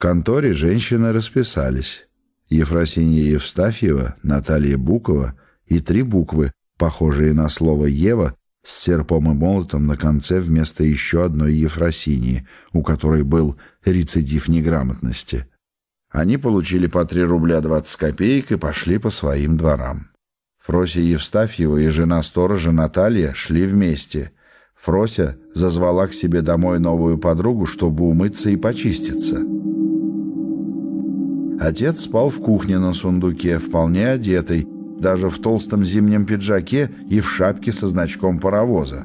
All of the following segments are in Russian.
Конторе женщины расписались. Ефросинья Евстафьева, Наталья Букова и три буквы, похожие на слово «Ева», с серпом и молотом на конце вместо еще одной Ефросинии, у которой был рецидив неграмотности. Они получили по три рубля двадцать копеек и пошли по своим дворам. Фрося Евстафьева и жена сторожа Наталья шли вместе. Фрося зазвала к себе домой новую подругу, чтобы умыться и почиститься. Отец спал в кухне на сундуке, вполне одетый, даже в толстом зимнем пиджаке и в шапке со значком паровоза.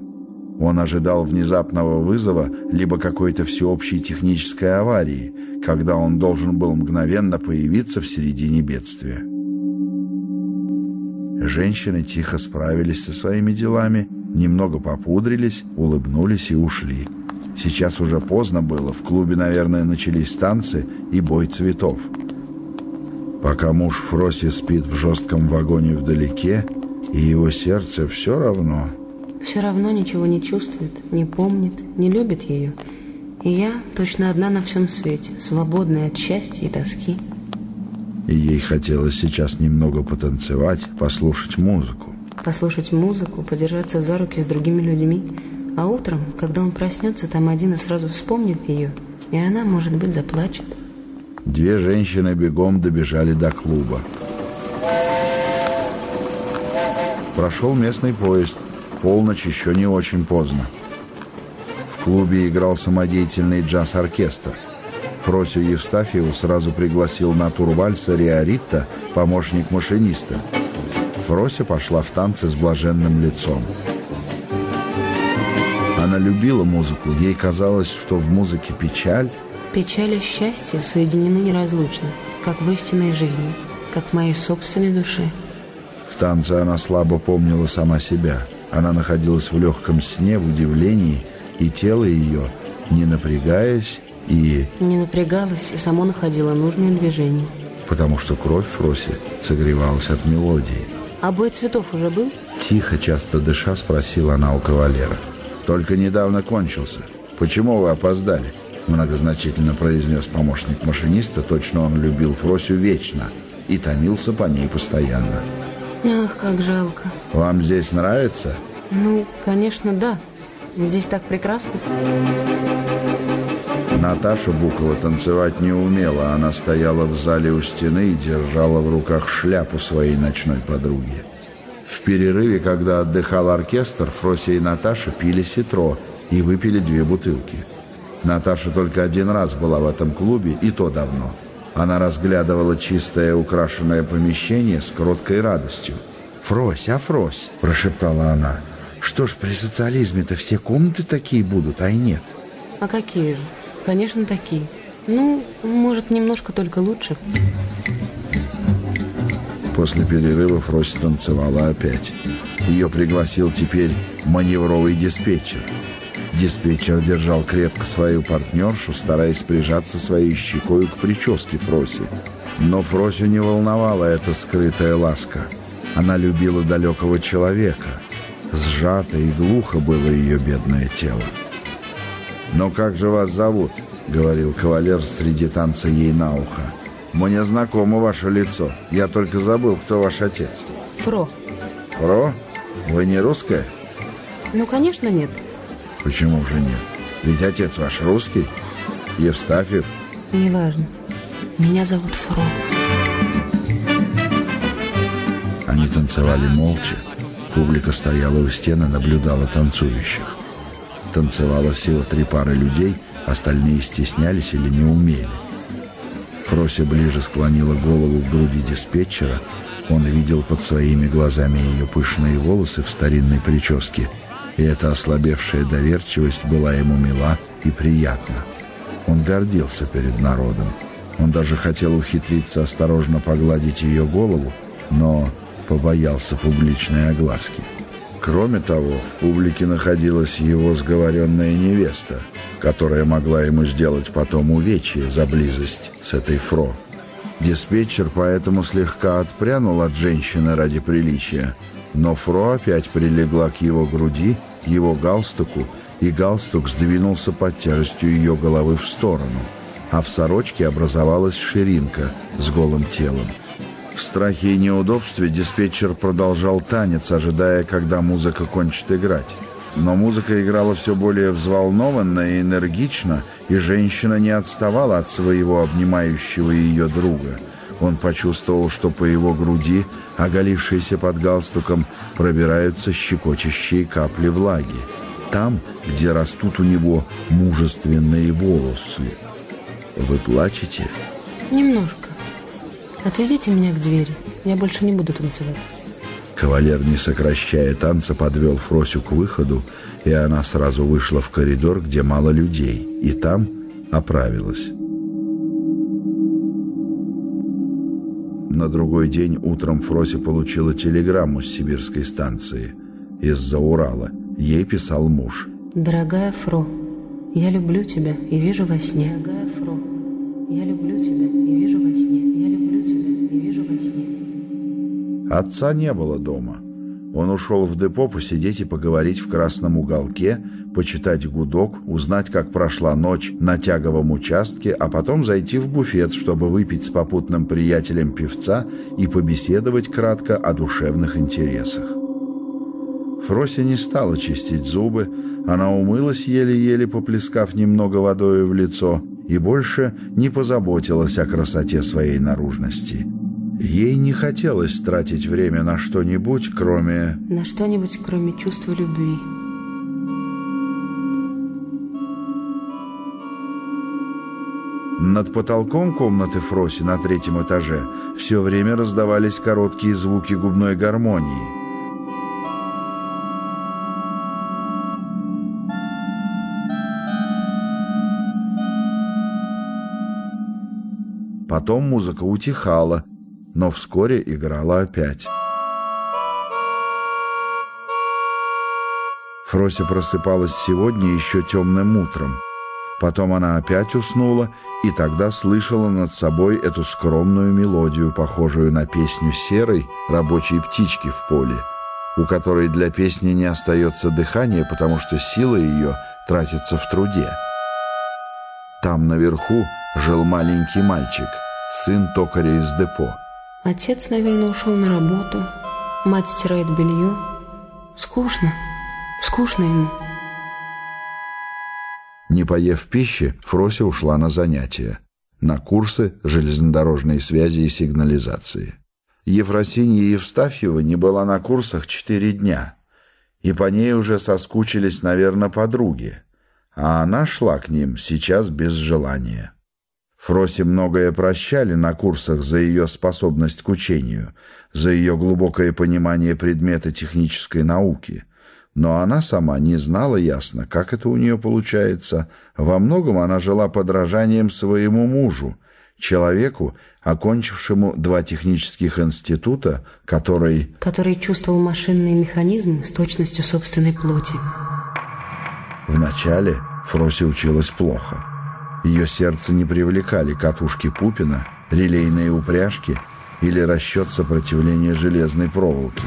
Он ожидал внезапного вызова либо какой-то всеобщей технической аварии, когда он должен был мгновенно появиться в середине бедствия. Женщины тихо справились со своими делами, немного попудрились, улыбнулись и ушли. Сейчас уже поздно было, в клубе, наверное, начались танцы и бой цветов. Пока муж Фроси спит в жестком вагоне вдалеке, и его сердце все равно. Все равно ничего не чувствует, не помнит, не любит ее. И я точно одна на всем свете, свободная от счастья и тоски. И ей хотелось сейчас немного потанцевать, послушать музыку. Послушать музыку, подержаться за руки с другими людьми. А утром, когда он проснется, там один и сразу вспомнит ее, и она, может быть, заплачет. Две женщины бегом добежали до клуба. Прошел местный поезд. Полночь еще не очень поздно. В клубе играл самодеятельный джаз-оркестр. Фросю Евстафьеву сразу пригласил на тур вальса Риоритта, помощник машиниста. Фрося пошла в танцы с блаженным лицом. Она любила музыку. Ей казалось, что в музыке печаль, Печаль и счастье соединены неразлучно, как в истинной жизни, как в моей собственной душе. В танце она слабо помнила сама себя. Она находилась в легком сне, в удивлении, и тело ее, не напрягаясь и... Не напрягалась и само находило нужные движения. Потому что кровь Фроси согревалась от мелодии. А бой цветов уже был? Тихо, часто дыша, спросила она у кавалера. Только недавно кончился. Почему вы опоздали? Многозначительно произнес помощник машиниста. Точно он любил Фросю вечно и томился по ней постоянно. Ах, как жалко. Вам здесь нравится? Ну, конечно, да. Здесь так прекрасно. Наташа Букова танцевать не умела. Она стояла в зале у стены и держала в руках шляпу своей ночной подруги. В перерыве, когда отдыхал оркестр, Фрося и Наташа пили ситро и выпили две бутылки. Наташа только один раз была в этом клубе, и то давно. Она разглядывала чистое украшенное помещение с кроткой радостью. «Фрось, а Фрось!» – прошептала она. «Что ж, при социализме-то все комнаты такие будут, а и нет». А какие же? Конечно, такие. Ну, может, немножко только лучше. После перерыва Фрось танцевала опять. Ее пригласил теперь маневровый диспетчер. Диспетчер держал крепко свою партнершу, стараясь прижаться своей щекой к прическе Фроси. Но Фросю не волновала эта скрытая ласка. Она любила далекого человека. Сжато и глухо было ее бедное тело. «Но как же вас зовут?» — говорил кавалер среди танца ей на ухо. «Мне знакомо ваше лицо. Я только забыл, кто ваш отец». Фро. «Фро? Вы не русская?» Ну, конечно, нет. «Почему же нет? Ведь отец ваш русский. Евстафьев». Неважно. Меня зовут Фро. Они танцевали молча. Публика стояла у стены, наблюдала танцующих. Танцевало всего три пары людей, остальные стеснялись или не умели. Фрося ближе склонила голову к груди диспетчера. Он видел под своими глазами ее пышные волосы в старинной прическе, и эта ослабевшая доверчивость была ему мила и приятна. Он гордился перед народом. Он даже хотел ухитриться осторожно погладить ее голову, но побоялся публичной огласки. Кроме того, в публике находилась его сговоренная невеста, которая могла ему сделать потом увечье за близость с этой Фро. Диспетчер поэтому слегка отпрянул от женщины ради приличия, но Фро опять прилегла к его груди, его галстуку, и галстук сдвинулся под тяжестью ее головы в сторону. а в сорочке образовалась ширинка с голым телом. В страхе и неудобстве диспетчер продолжал танец, ожидая, когда музыка кончит играть. Но музыка играла все более взволнованно и энергично, и женщина не отставала от своего обнимающего ее друга. Он почувствовал, что по его груди, оголившейся под галстуком, пробираются щекочущие капли влаги. Там, где растут у него мужественные волосы. «Вы плачете?» «Немножко. Отведите меня к двери. Я больше не буду танцевать». Кавалер, не сокращая танца, подвел Фросю к выходу, и она сразу вышла в коридор, где мало людей, и там оправилась. На другой день утром Фрося получила телеграмму с сибирской станции из-за Урала. Ей писал муж. «Дорогая Фро, я люблю тебя и вижу во сне. Дорогая Фро, я люблю тебя и вижу во сне. Я люблю тебя и вижу во сне». Отца не было дома. Он ушел в депо посидеть и поговорить в красном уголке, почитать гудок, узнать, как прошла ночь на тяговом участке, а потом зайти в буфет, чтобы выпить с попутным приятелем певца и побеседовать кратко о душевных интересах. Фрося не стала чистить зубы, она умылась еле-еле, поплескав немного водой в лицо, и больше не позаботилась о красоте своей наружности. Ей не хотелось тратить время на что-нибудь, кроме... На что-нибудь, кроме чувства любви. Над потолком комнаты Фроси на третьем этаже все время раздавались короткие звуки губной гармонии. Потом музыка утихала, но вскоре играла опять. Фрося просыпалась сегодня еще темным утром. Потом она опять уснула, и тогда слышала над собой эту скромную мелодию, похожую на песню серой рабочей птички в поле, у которой для песни не остается дыхания, потому что сила ее тратится в труде. Там наверху жил маленький мальчик, сын токаря из депо. Отец, наверное, ушел на работу. Мать стирает белье. Скучно. Скучно ему. Не поев пищи, Фрося ушла на занятия. На курсы железнодорожной связи и сигнализации. Ефросинья Евстафьева не была на курсах четыре дня. И по ней уже соскучились, наверное, подруги. А она шла к ним сейчас без желания. Фросе многое прощали на курсах за ее способность к учению, за ее глубокое понимание предмета технической науки. Но она сама не знала ясно, как это у нее получается. Во многом она жила подражанием своему мужу, человеку, окончившему два технических института, который... Который чувствовал машинный механизм с точностью собственной плоти. Вначале Фросе училась плохо. Ее сердце не привлекали катушки Пупина, релейные упряжки или расчет сопротивления железной проволоки.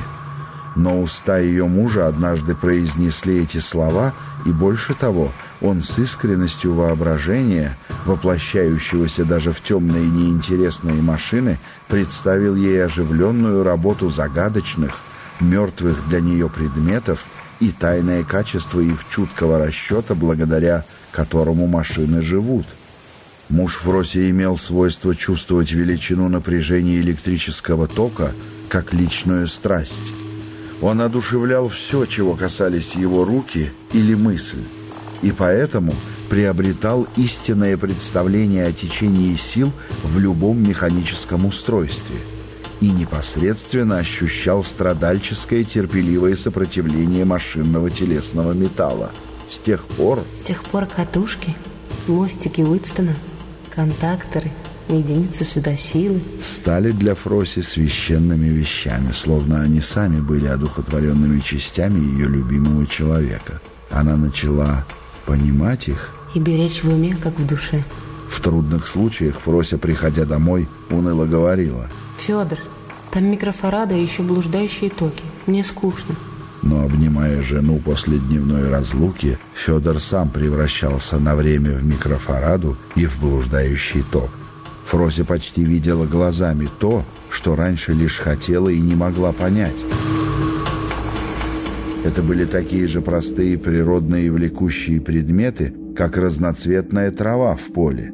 Но уста ее мужа однажды произнесли эти слова, и больше того, он с искренностью воображения, воплощающегося даже в темные неинтересные машины, представил ей оживленную работу загадочных, мертвых для нее предметов и тайное качество их чуткого расчета благодаря которому машины живут. Муж Фроси имел свойство чувствовать величину напряжения электрического тока как личную страсть. Он одушевлял все, чего касались его руки или мысль, и поэтому приобретал истинное представление о течении сил в любом механическом устройстве и непосредственно ощущал страдальческое терпеливое сопротивление машинного телесного металла – с тех пор... С тех пор катушки, мостики Уитстона, контакторы, единицы светосилы стали для Фроси священными вещами, словно они сами были одухотворенными частями ее любимого человека. Она начала понимать их и беречь в уме, как в душе. В трудных случаях Фрося, приходя домой, уныло говорила. «Федор, там микрофарада и еще блуждающие токи. Мне скучно». Но, обнимая жену после дневной разлуки, Федор сам превращался на время в микрофараду и в блуждающий ток. Фрося почти видела глазами то, что раньше лишь хотела и не могла понять. Это были такие же простые природные влекущие предметы, как разноцветная трава в поле.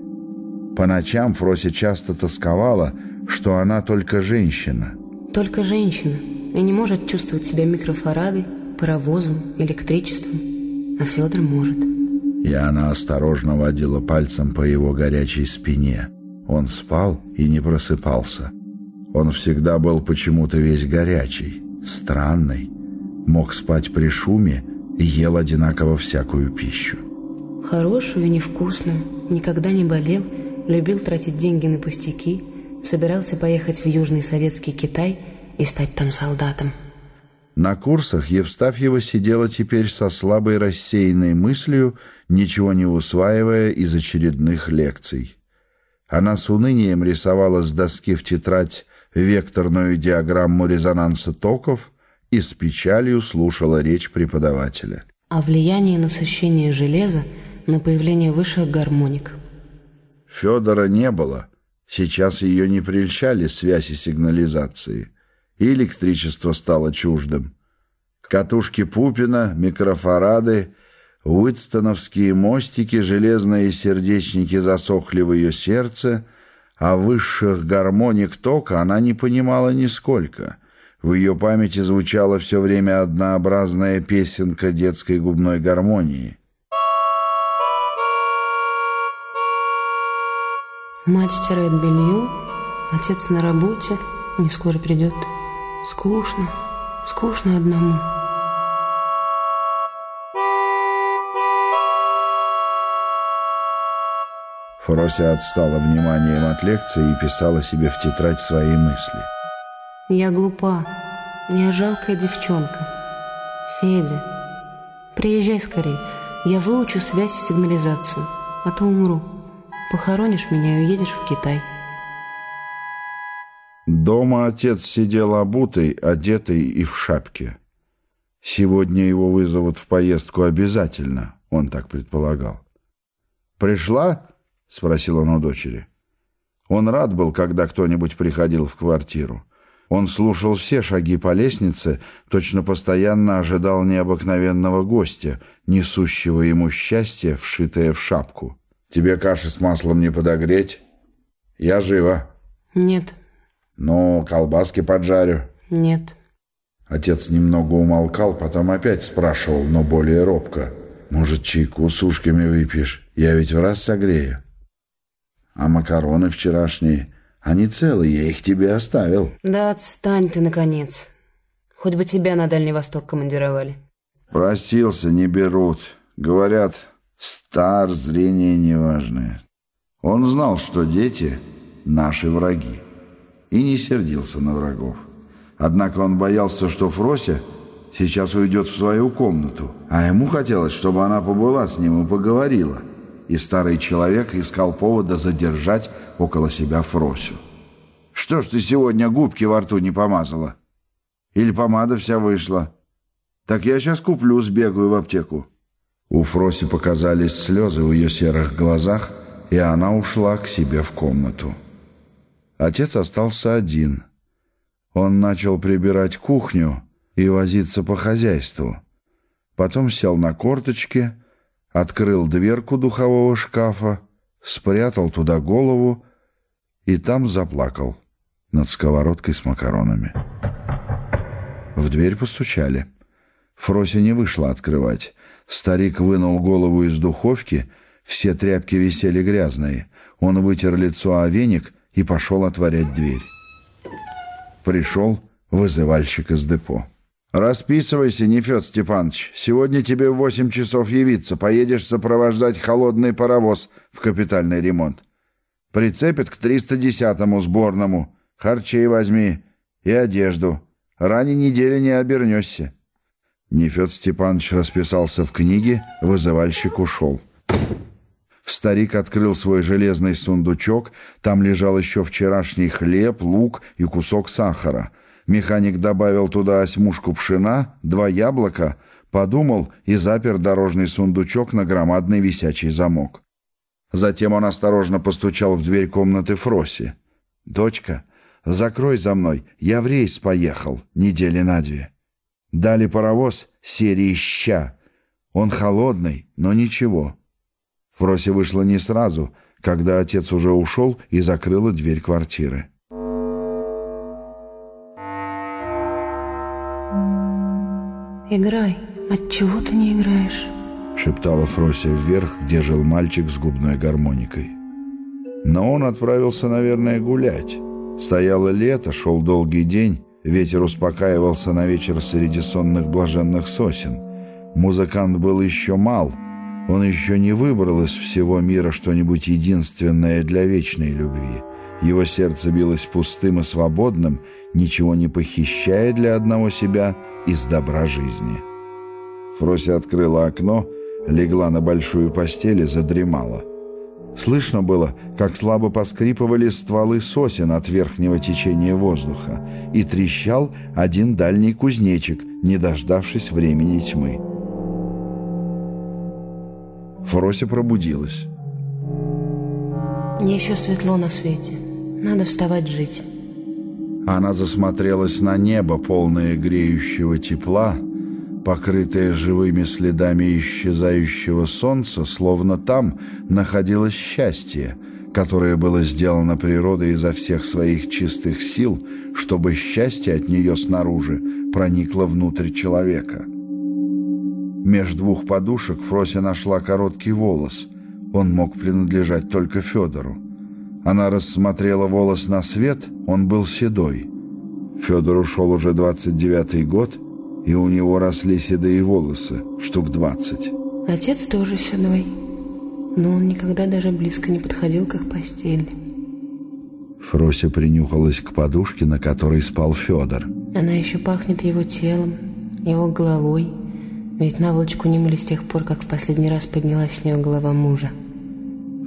По ночам Фрося часто тосковала, что она только женщина. Только женщина и не может чувствовать себя микрофарадой, паровозом, электричеством, а Федор может. И она осторожно водила пальцем по его горячей спине. Он спал и не просыпался. Он всегда был почему-то весь горячий, странный, мог спать при шуме и ел одинаково всякую пищу. Хорошую и невкусную, никогда не болел, любил тратить деньги на пустяки, собирался поехать в Южный Советский Китай и стать там солдатом. На курсах Евстафьева сидела теперь со слабой рассеянной мыслью, ничего не усваивая из очередных лекций. Она с унынием рисовала с доски в тетрадь векторную диаграмму резонанса токов и с печалью слушала речь преподавателя. О влиянии насыщения железа на появление высших гармоник. Федора не было. Сейчас ее не прельщали связи сигнализации. И электричество стало чуждым. Катушки Пупина, микрофарады, уитстоновские мостики, железные сердечники засохли в ее сердце, а высших гармоник тока она не понимала нисколько. В ее памяти звучала все время однообразная песенка детской губной гармонии — Мать стирает белье, отец на работе, не скоро придет. Скучно, скучно одному. Фрося отстала вниманием от лекции и писала себе в тетрадь свои мысли. Я глупа, я жалкая девчонка. Федя, приезжай скорее, я выучу связь и сигнализацию, а то умру. Похоронишь меня и уедешь в Китай. Дома отец сидел обутый, одетый и в шапке. Сегодня его вызовут в поездку обязательно, он так предполагал. «Пришла?» — спросил он у дочери. Он рад был, когда кто-нибудь приходил в квартиру. Он слушал все шаги по лестнице, точно постоянно ожидал необыкновенного гостя, несущего ему счастье, вшитое в шапку. Тебе каши с маслом не подогреть? Я живо. Нет. Ну, колбаски поджарю. Нет. Отец немного умолкал, потом опять спрашивал, но более робко. Может, чайку с ушками выпьешь? Я ведь в раз согрею. А макароны вчерашние, они целые, я их тебе оставил. Да отстань ты, наконец. Хоть бы тебя на Дальний Восток командировали. Просился, не берут. Говорят, Стар, зрение неважное. Он знал, что дети — наши враги, и не сердился на врагов. Однако он боялся, что Фрося сейчас уйдет в свою комнату, а ему хотелось, чтобы она побыла с ним и поговорила. И старый человек искал повода задержать около себя Фросю. «Что ж ты сегодня губки во рту не помазала? Или помада вся вышла? Так я сейчас куплю, сбегаю в аптеку». У Фроси показались слезы в ее серых глазах, и она ушла к себе в комнату. Отец остался один. Он начал прибирать кухню и возиться по хозяйству. Потом сел на корточки, открыл дверку духового шкафа, спрятал туда голову и там заплакал над сковородкой с макаронами. В дверь постучали. Фрося не вышла открывать. Старик вынул голову из духовки, все тряпки висели грязные. Он вытер лицо о веник и пошел отворять дверь. Пришел вызывальщик из депо. «Расписывайся, Нефед Степанович. Сегодня тебе в восемь часов явиться. Поедешь сопровождать холодный паровоз в капитальный ремонт. Прицепят к 310-му сборному. Харчей возьми и одежду. Ранее недели не обернешься». Нефед Степанович расписался в книге, вызывальщик ушел. Старик открыл свой железный сундучок, там лежал еще вчерашний хлеб, лук и кусок сахара. Механик добавил туда осьмушку пшена, два яблока, подумал и запер дорожный сундучок на громадный висячий замок. Затем он осторожно постучал в дверь комнаты Фроси. «Дочка, закрой за мной, я в рейс поехал, недели на две». Дали паровоз серии «Ща». Он холодный, но ничего. Фроси вышла не сразу, когда отец уже ушел и закрыла дверь квартиры. «Играй. Отчего ты не играешь?» — шептала Фрося вверх, где жил мальчик с губной гармоникой. Но он отправился, наверное, гулять. Стояло лето, шел долгий день, ветер успокаивался на вечер среди сонных блаженных сосен. Музыкант был еще мал, он еще не выбрал из всего мира что-нибудь единственное для вечной любви. Его сердце билось пустым и свободным, ничего не похищая для одного себя из добра жизни. Фрося открыла окно, легла на большую постель и задремала. Слышно было, как слабо поскрипывали стволы сосен от верхнего течения воздуха, и трещал один дальний кузнечик, не дождавшись времени тьмы. Фрося пробудилась. Мне еще светло на свете. Надо вставать жить. Она засмотрелась на небо, полное греющего тепла, покрытое живыми следами исчезающего солнца, словно там находилось счастье, которое было сделано природой изо всех своих чистых сил, чтобы счастье от нее снаружи проникло внутрь человека. Меж двух подушек Фрося нашла короткий волос. Он мог принадлежать только Федору. Она рассмотрела волос на свет, он был седой. Федор ушел уже 29-й год, и у него росли седые волосы, штук двадцать. Отец тоже седой, но он никогда даже близко не подходил к их постели. Фрося принюхалась к подушке, на которой спал Федор. Она еще пахнет его телом, его головой, ведь наволочку не мыли с тех пор, как в последний раз поднялась с нее голова мужа.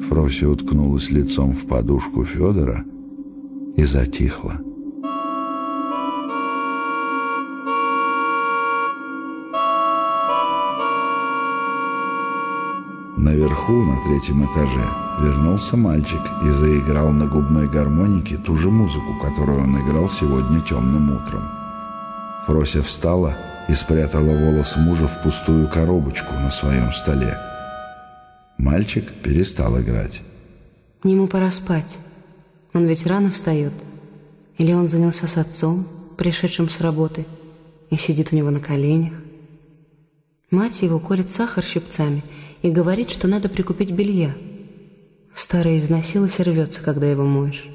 Фрося уткнулась лицом в подушку Федора и затихла. Наверху, на третьем этаже, вернулся мальчик и заиграл на губной гармонике ту же музыку, которую он играл сегодня темным утром. Фрося встала и спрятала волос мужа в пустую коробочку на своем столе. Мальчик перестал играть. Ему пора спать. Он ведь рано встает. Или он занялся с отцом, пришедшим с работы, и сидит у него на коленях. Мать его корит сахар щипцами – и говорит, что надо прикупить белья. Старый износилась и рвется, когда его моешь.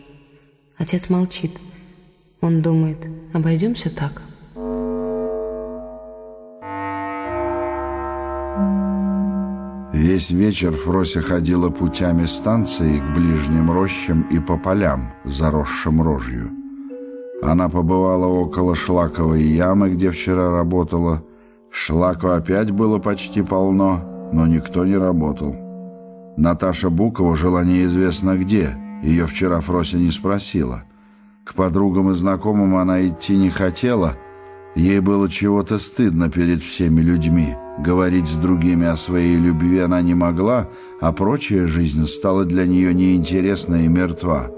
Отец молчит. Он думает, обойдемся так. Весь вечер Фрося ходила путями станции к ближним рощам и по полям, заросшим рожью. Она побывала около шлаковой ямы, где вчера работала. Шлаку опять было почти полно, но никто не работал. Наташа Букова жила неизвестно где, ее вчера Фрося не спросила. К подругам и знакомым она идти не хотела, ей было чего-то стыдно перед всеми людьми. Говорить с другими о своей любви она не могла, а прочая жизнь стала для нее неинтересна и мертва.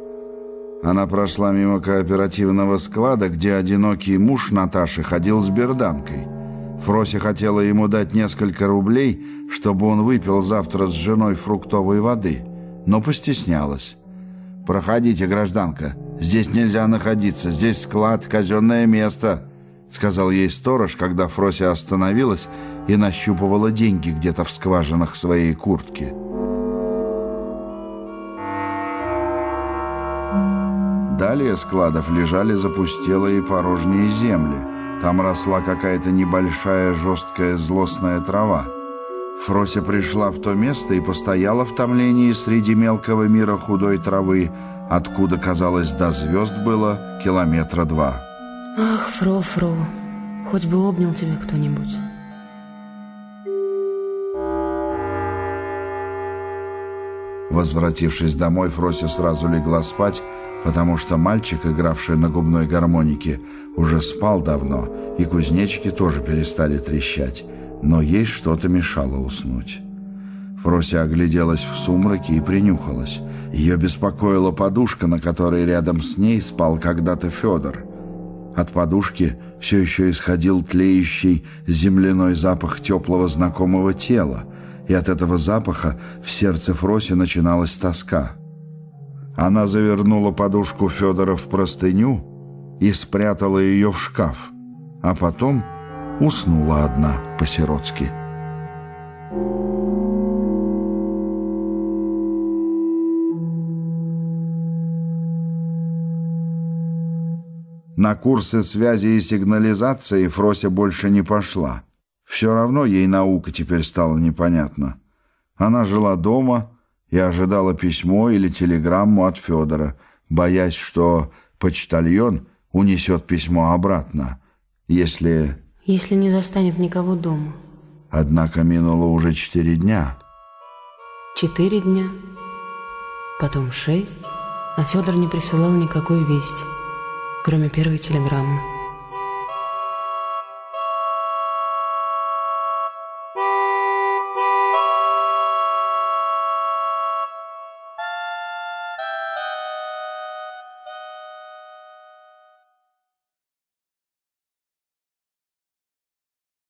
Она прошла мимо кооперативного склада, где одинокий муж Наташи ходил с берданкой – Фрося хотела ему дать несколько рублей, чтобы он выпил завтра с женой фруктовой воды, но постеснялась. «Проходите, гражданка, здесь нельзя находиться, здесь склад, казенное место», сказал ей сторож, когда Фрося остановилась и нащупывала деньги где-то в скважинах своей куртки. Далее складов лежали запустелые порожние земли – там росла какая-то небольшая жесткая злостная трава. Фрося пришла в то место и постояла в томлении среди мелкого мира худой травы, откуда, казалось, до звезд было километра два. Ах, Фро-Фро, хоть бы обнял тебя кто-нибудь. Возвратившись домой, Фрося сразу легла спать, потому что мальчик, игравший на губной гармонике, уже спал давно, и кузнечики тоже перестали трещать, но ей что-то мешало уснуть. Фрося огляделась в сумраке и принюхалась. Ее беспокоила подушка, на которой рядом с ней спал когда-то Федор. От подушки все еще исходил тлеющий земляной запах теплого знакомого тела, и от этого запаха в сердце Фроси начиналась тоска. Она завернула подушку Федора в простыню и спрятала ее в шкаф, а потом уснула одна по-сиротски. На курсы связи и сигнализации Фрося больше не пошла. Все равно ей наука теперь стала непонятна. Она жила дома и ожидала письмо или телеграмму от Федора, боясь, что почтальон унесет письмо обратно, если... Если не застанет никого дома. Однако минуло уже четыре дня. Четыре дня, потом шесть, а Федор не присылал никакой вести кроме первой телеграммы.